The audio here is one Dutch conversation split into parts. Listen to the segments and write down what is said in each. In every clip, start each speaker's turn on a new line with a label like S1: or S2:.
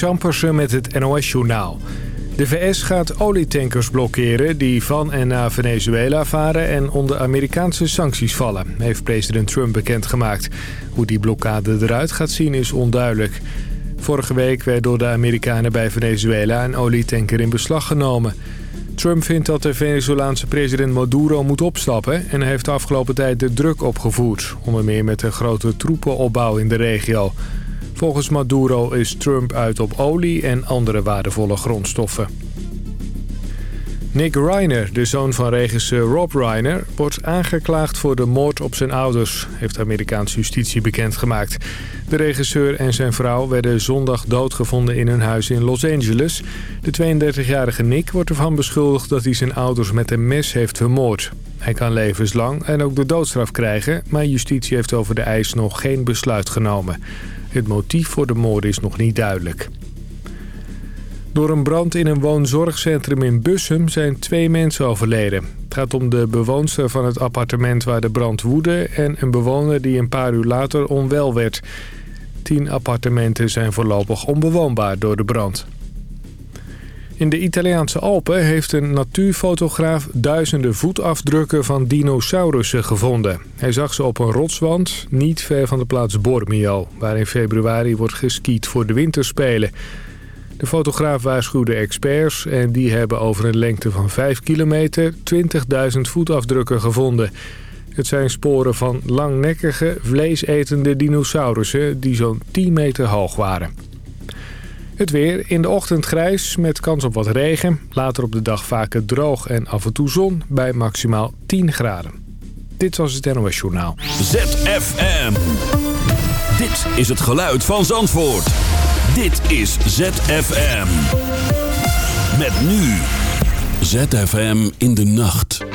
S1: Marnix Ampersen met het NOS-journaal. De VS gaat olietankers blokkeren die van en naar Venezuela varen... en onder Amerikaanse sancties vallen, heeft president Trump bekendgemaakt. Hoe die blokkade eruit gaat zien is onduidelijk. Vorige week werd door de Amerikanen bij Venezuela een olietanker in beslag genomen... Trump vindt dat de Venezolaanse president Maduro moet opstappen... en heeft de afgelopen tijd de druk opgevoerd. Onder meer met een grote troepenopbouw in de regio. Volgens Maduro is Trump uit op olie en andere waardevolle grondstoffen. Nick Reiner, de zoon van regisseur Rob Reiner... wordt aangeklaagd voor de moord op zijn ouders... heeft Amerikaanse justitie bekendgemaakt. De regisseur en zijn vrouw werden zondag doodgevonden in hun huis in Los Angeles. De 32-jarige Nick wordt ervan beschuldigd dat hij zijn ouders met een mes heeft vermoord. Hij kan levenslang en ook de doodstraf krijgen... maar justitie heeft over de eis nog geen besluit genomen. Het motief voor de moord is nog niet duidelijk. Door een brand in een woonzorgcentrum in Bussum zijn twee mensen overleden. Het gaat om de bewoonster van het appartement waar de brand woedde... en een bewoner die een paar uur later onwel werd. Tien appartementen zijn voorlopig onbewoonbaar door de brand. In de Italiaanse Alpen heeft een natuurfotograaf duizenden voetafdrukken van dinosaurussen gevonden. Hij zag ze op een rotswand, niet ver van de plaats Bormio... waar in februari wordt geskiet voor de winterspelen... De fotograaf waarschuwde experts en die hebben over een lengte van 5 kilometer 20.000 voetafdrukken gevonden. Het zijn sporen van langnekkige, vleesetende dinosaurussen die zo'n 10 meter hoog waren. Het weer in de ochtend grijs met kans op wat regen. Later op de dag vaker droog en af en toe zon bij maximaal 10 graden. Dit was het NOS Journaal.
S2: ZFM. Dit is het geluid van Zandvoort. Dit is ZFM. Met nu. ZFM in de nacht.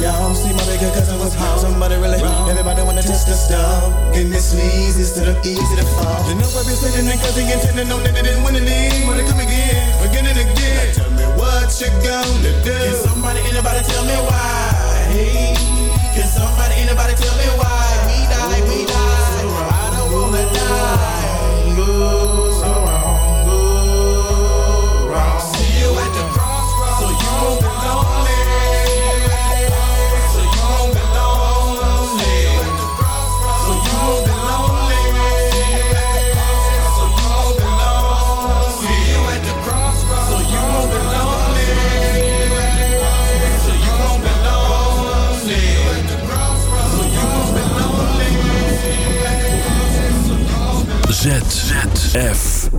S3: y'all.
S4: See my bigger cousin was home. Somebody really wrong. Everybody wanna test the stuff. And this leads instead of easy to fall. And nobody's sitting in cause he intended no that they didn't win the league. Wanna come again, again and again. Now tell me what you gonna do. Can somebody, anybody tell me why? Hey, can somebody, anybody tell me why? We die, we die. I don't wanna die. Ooh.
S2: ZFM.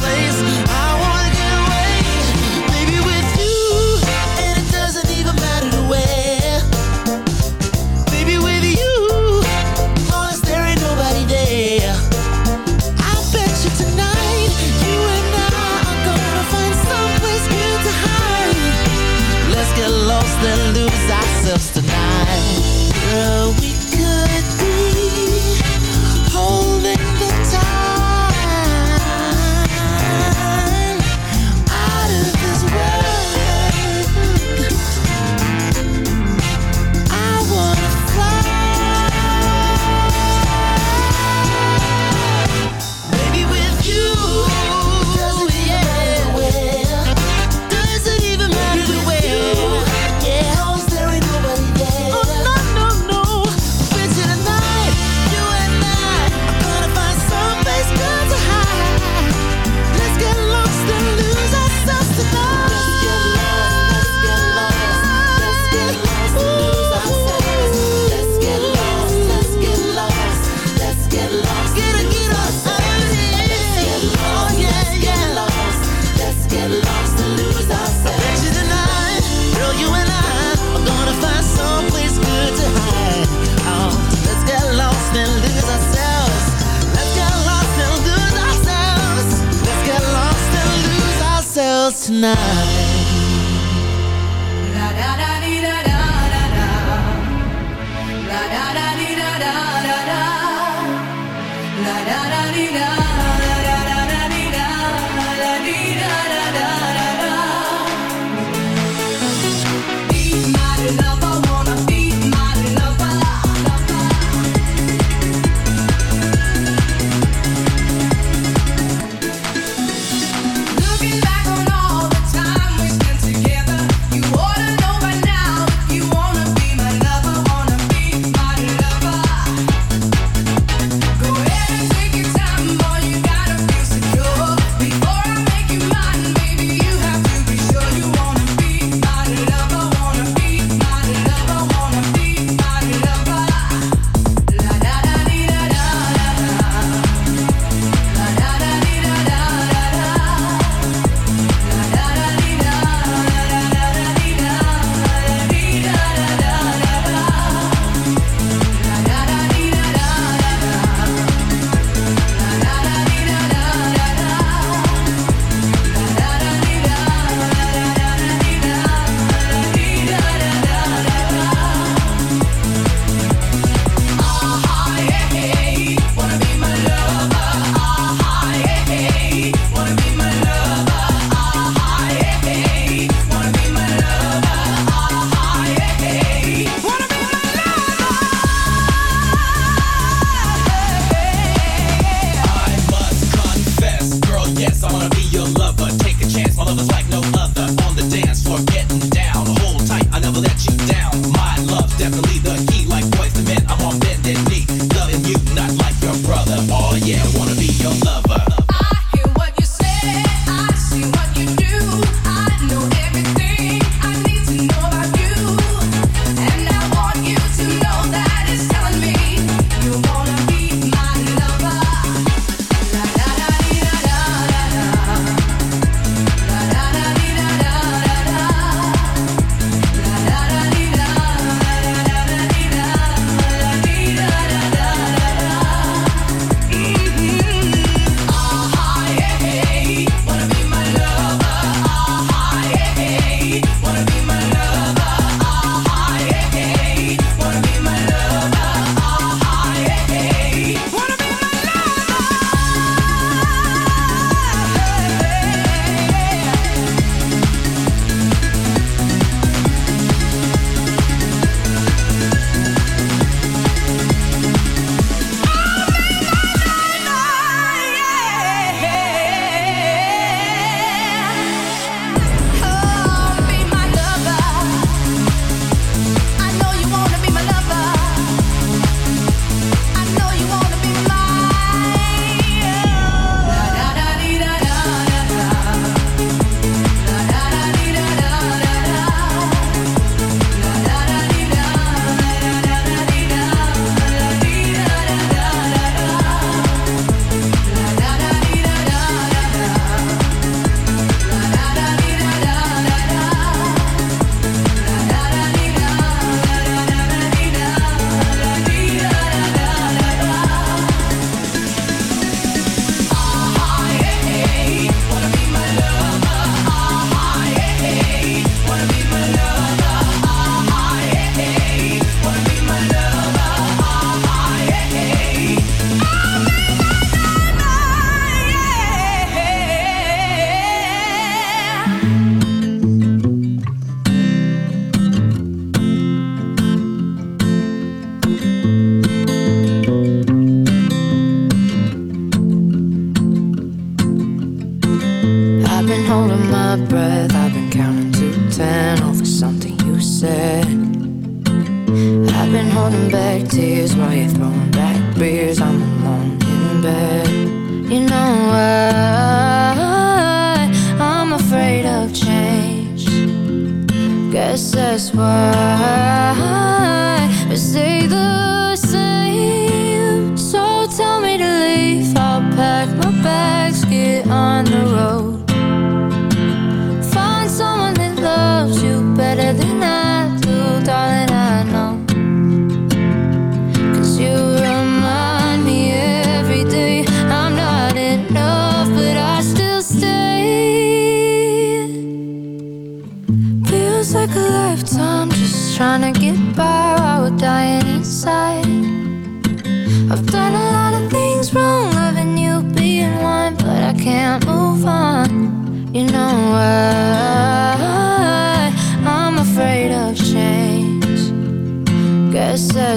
S2: night.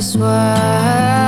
S2: swear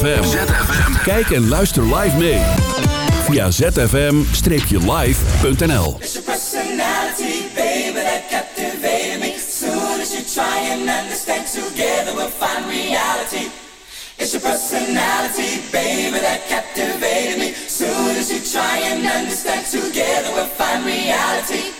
S2: ZFM. Kijk en luister live mee. Via zfm-live.nl
S5: that captivated me. It's your personality, baby, that captivated me. Soon as you try and understand, together we'll find reality.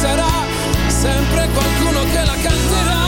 S6: sarà, sempre qualcuno che la canterà.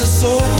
S6: the soul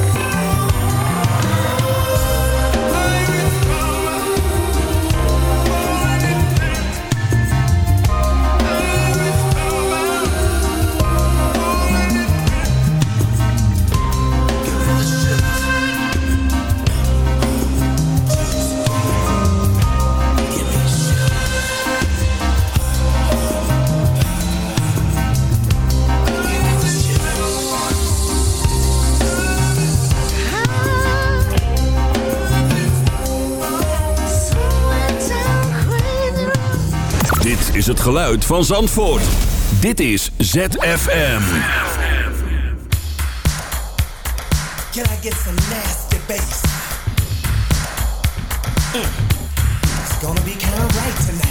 S2: is het geluid van Zandvoort. Dit is ZFM.
S4: Can I get some nasty bass? Mm. It's gonna be kinda right tonight.